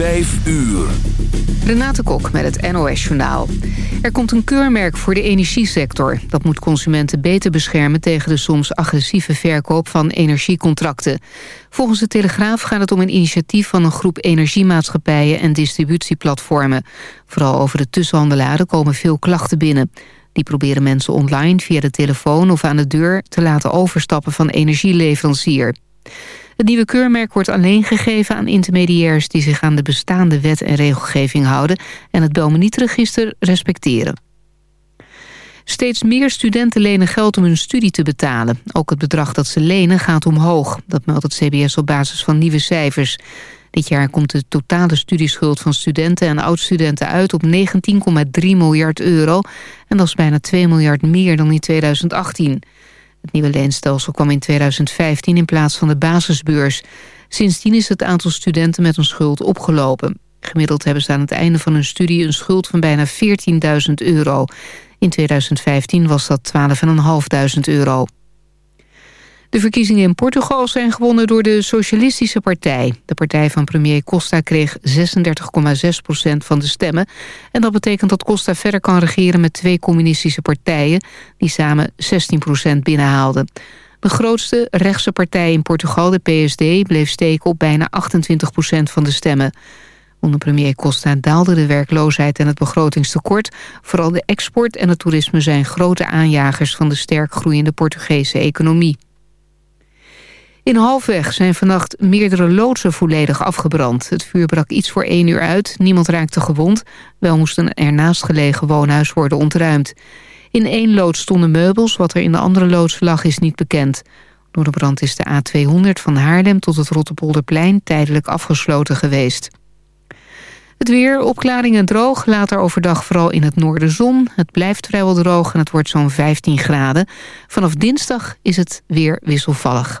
Vijf uur. Renate Kok met het NOS Journaal. Er komt een keurmerk voor de energiesector. Dat moet consumenten beter beschermen tegen de soms agressieve verkoop van energiecontracten. Volgens de Telegraaf gaat het om een initiatief van een groep energiemaatschappijen en distributieplatformen. Vooral over de tussenhandelaren komen veel klachten binnen. Die proberen mensen online via de telefoon of aan de deur te laten overstappen van energieleverancier. Het nieuwe keurmerk wordt alleen gegeven aan intermediairs... die zich aan de bestaande wet en regelgeving houden... en het Belmenietregister respecteren. Steeds meer studenten lenen geld om hun studie te betalen. Ook het bedrag dat ze lenen gaat omhoog. Dat meldt het CBS op basis van nieuwe cijfers. Dit jaar komt de totale studieschuld van studenten en oud-studenten uit op 19,3 miljard euro. En dat is bijna 2 miljard meer dan in 2018. Het nieuwe leenstelsel kwam in 2015 in plaats van de basisbeurs. Sindsdien is het aantal studenten met een schuld opgelopen. Gemiddeld hebben ze aan het einde van hun studie een schuld van bijna 14.000 euro. In 2015 was dat 12.500 euro. De verkiezingen in Portugal zijn gewonnen door de Socialistische Partij. De partij van premier Costa kreeg 36,6% van de stemmen. En dat betekent dat Costa verder kan regeren met twee communistische partijen... die samen 16% binnenhaalden. De grootste rechtse partij in Portugal, de PSD, bleef steken op bijna 28% van de stemmen. Onder premier Costa daalde de werkloosheid en het begrotingstekort. Vooral de export en het toerisme zijn grote aanjagers van de sterk groeiende Portugese economie. In Halfweg zijn vannacht meerdere loodsen volledig afgebrand. Het vuur brak iets voor één uur uit. Niemand raakte gewond. Wel moest een ernaast gelegen woonhuis worden ontruimd. In één loods stonden meubels. Wat er in de andere loods lag is niet bekend. Door de brand is de A200 van Haarlem tot het Rotterpolderplein tijdelijk afgesloten geweest. Het weer, opklaringen droog, later overdag vooral in het noorden zon. Het blijft vrijwel droog en het wordt zo'n 15 graden. Vanaf dinsdag is het weer wisselvallig.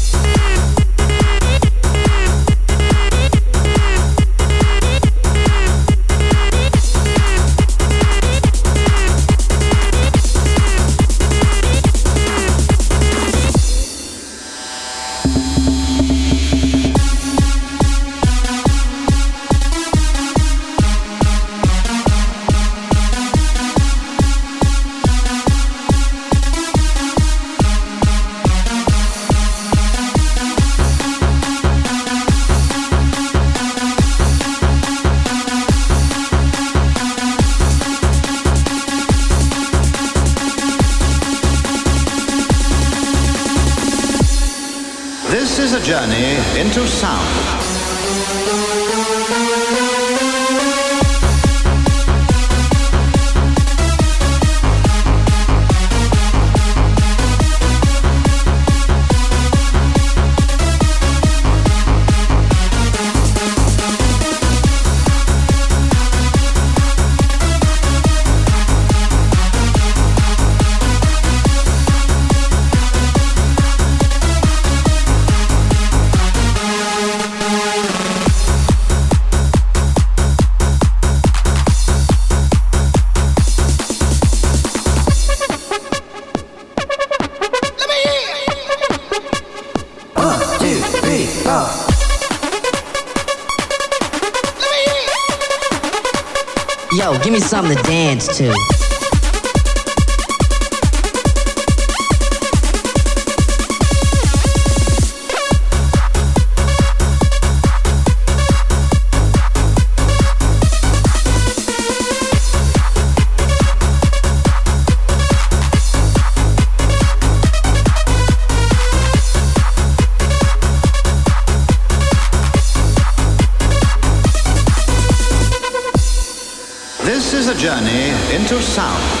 Something to to sound.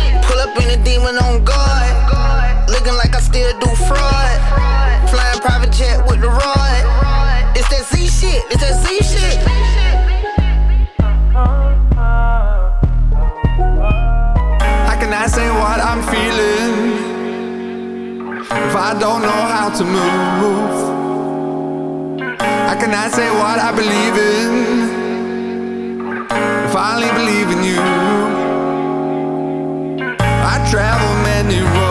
Do fraud. Flying private jet with the rod. It's that Z shit, it's that Z shit. I say what I'm feeling if I don't know how to move? I cannot say what I believe in if I only believe in you? I travel many roads,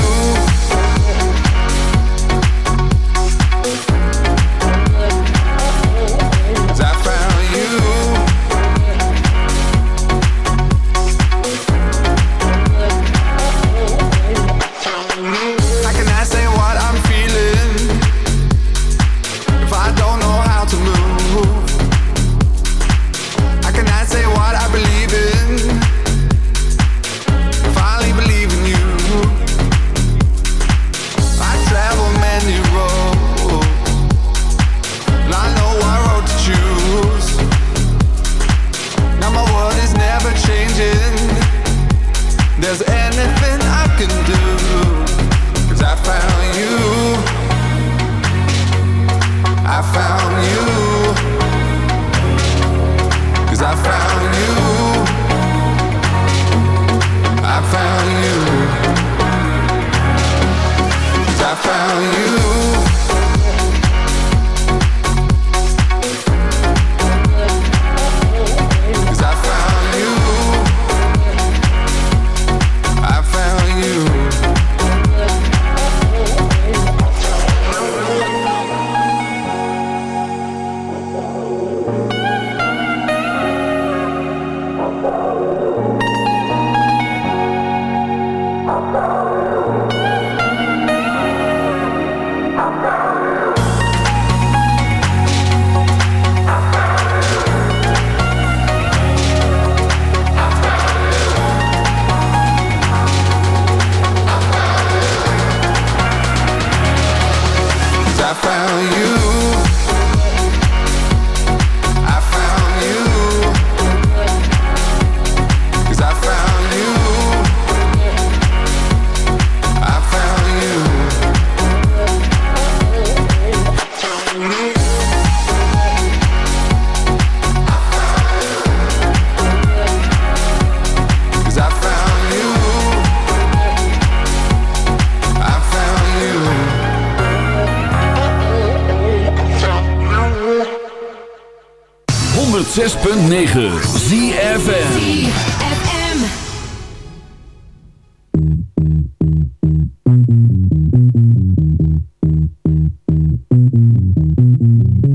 106.9 ZFM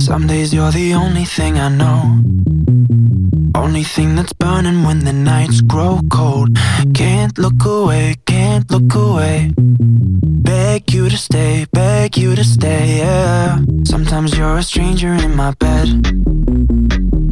Some days you're the only thing I know. Only thing that's burning when the nights grow cold. Can't look away, can't look away. Beg you to stay, beg you to stay, yeah. Sometimes you're a stranger in my bed.